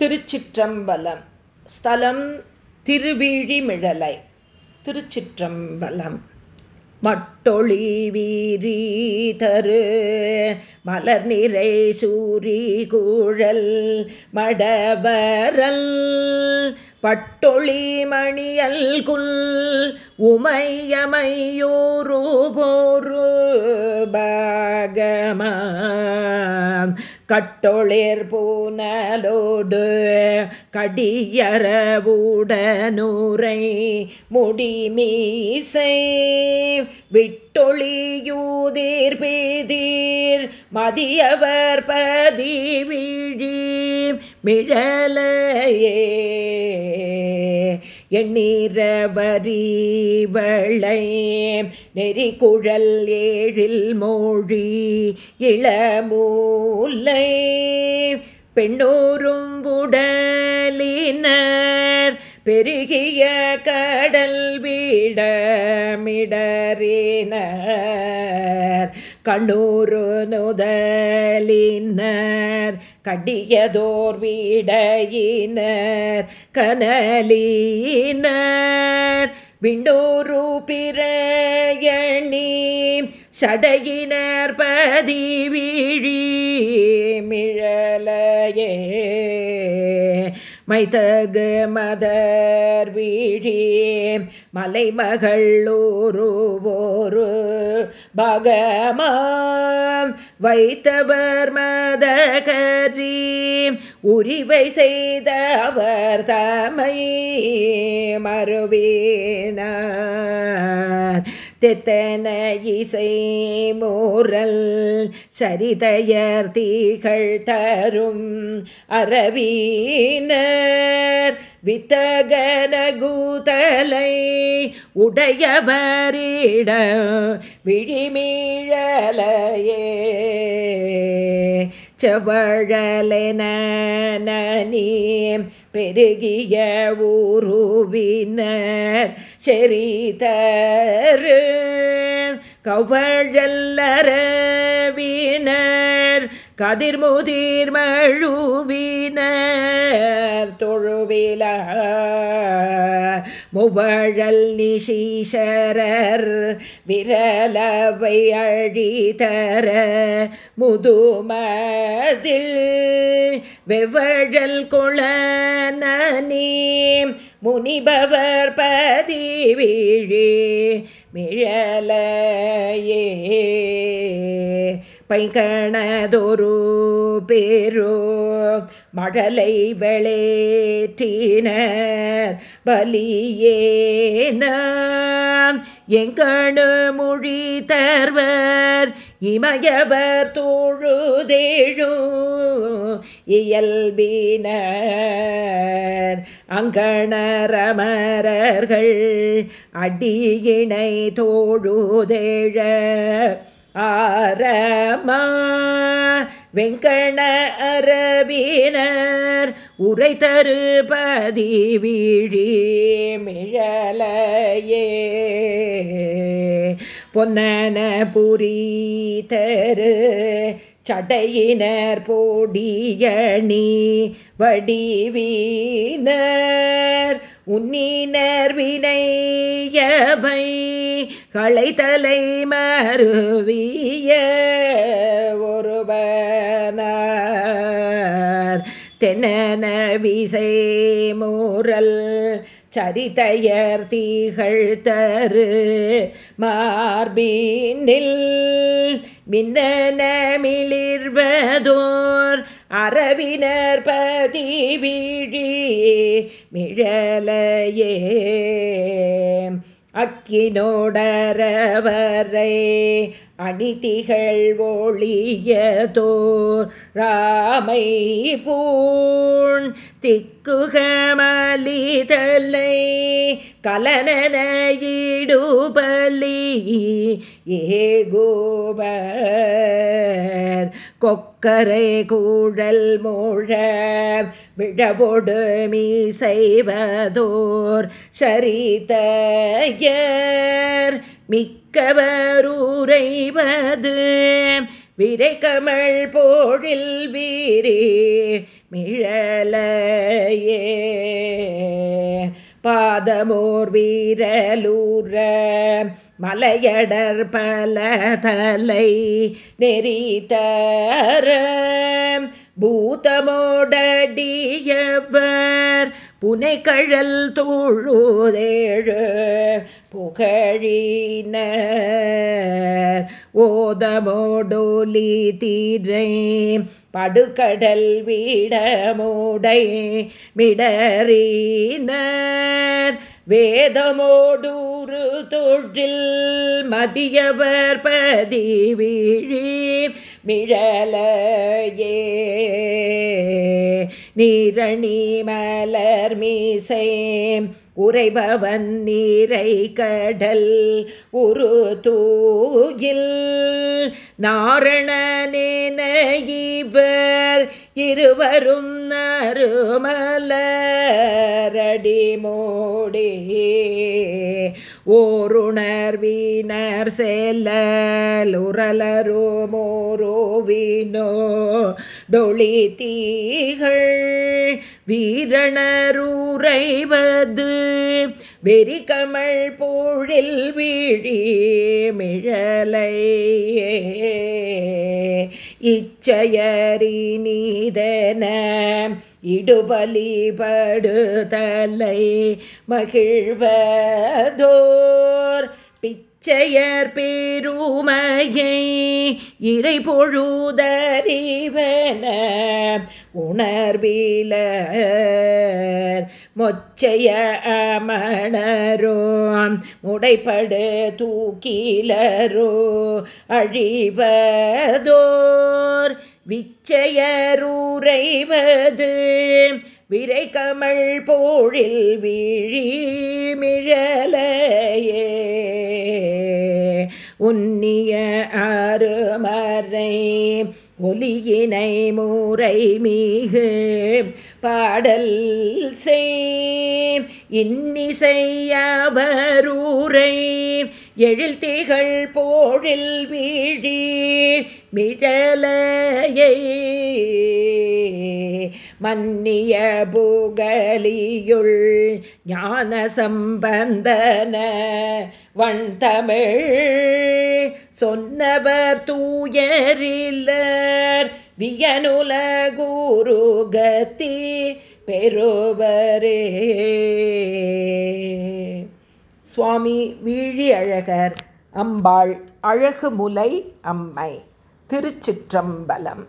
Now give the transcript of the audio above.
திருச்சிற்றம்பலம். ஸ்தலம் திருவிழிமிழலை. திருச்சிற்றம்பலம். மட்டொளி வீரி தரு. மலர் நிறை சூரி கூழல் மடவரல். பட்டொளி மணியல் குல் உமையமையோரு போரு பாகமா கட்டொளிர் பூனலோடு கடியரவுடனூரை முடிமீசை விட்டொளியூதீர் பீதீர் மதியவர் பதிவிழி மிழலையே. எண்ணீரவரி வளை நெறிக்குழல் ஏழில் மொழி இளமூலை பெண்ணோரும் உடலினர் பெருகிய கடல் வீடமிடறினர். கண்ணூரு நுதலினர் கடியதோர் வீடையினர் கனலினர். விண்டோரு பிறையணி சடையினர் பதிவிழி மிழலையே. மைதகு மதர் வீழி மலைமகள் பகமாம் வைத்தவர் மதகரி உரிவை செய்தவர் தமை மறுவீனார் தெத்தன இசை மூரல் சரிதையர் தீகள் தரும் அரவீனர் வித்தகனகூதலை உடையவரிட விழிமீழலையே. செவழலென பெருகிய ஊருவினர் செறிதரு. கவழல்லரவினர் கதிர்முதிர் மழுவினர் தொழுவில முவழல் நிசீஷரர் விரலவை அழிதர முதுமதில் வெவழல் கொளனி முனிபவர் பதிவிழி மிழலையே பைகணதொரு பேரோ மழலை வெளேற்றினர் பலியேன. எங்கணு மொழி தர்வர் இமயவர் தோழுதேழு இயல்பினர். அங்கணரமரர்கள் அடியினை தோழுதேழ. ஆரமா வெங்கண அரவினர் உரை தரு பதிவிழி மிழலையே பொன்னன புரி தரு சடையினர் போடியணி வடிவீனர். உன்னினர் வினையவை களைத்தலை மருவிய ஒருவனார். தென்னன விசை மூரல் சரிதையர் தீகள் தரு மார்பினில். மின்னன மிளிர்வதோர் பதி பதிவிழி மிழலையே. அக்கினோடரவரை அணிதிகள் ஒளியதோர் ராமை பூண் திக்குகமலிதலை கலனன ஈடுபலி ஏகோபர் கொக்கரை கூழல் மோழ விழவொடு மீ செய்வதோர் சரிதயர் மிக்கவரூரைவது விரை கமல் போழில் வீரே மிழலையே. பாதமோர் வீரலூர மலையடர் பல தலை நெறித்தர பூதமோடடியவர் புனை கழல் தோழுதேழு புகழினர். ஓதமோடோலி தீரை படுகடல் வீடமோடை மிடறினர். வேதமோடூரு தொழில் மதியவர் பதி விழி மிழலையே. நீரணி மலர் மீசை உறைபவன் நீரை கடல் உரு தூயில். நாரணனேன இவர் இருவரும் நறுமலரடி மோடே. ஓருணர்வினர் செல்லுரலரோ மோரோவினோ டொளி தீகள் வீரணருரைவது வெறி கமல் போழில் வீழி மிழலையே. இச்சையறி நீதன இடுபலிபடுதலை மகிழ்வதோர் செயற் பேருமையை இறை பொழுதறிவன உணர்வில மொச்சைய அமணரோ முடைப்படு தூக்கிலரோ அழிவதோர். விச்சையரூரைவது விரை கமல் போழில் விழி மிழலையே. உன்னிய அருமறை ஒலியினை மூரை மிகு பாடல் செய். இன்னிசையவரூரை எழில் போழில் வீழி மிழலையை. மன்னிய பூகலியுள் ஞான சம்பந்தன வண்தமிழ் சொன்னவர் தூயரில்லர் வியனுல குருகத்தி பெறுவரே. சுவாமி வீழி அழகர் அம்பாள் அழகுமுலை அம்மை திருச்சிற்றம்பலம்.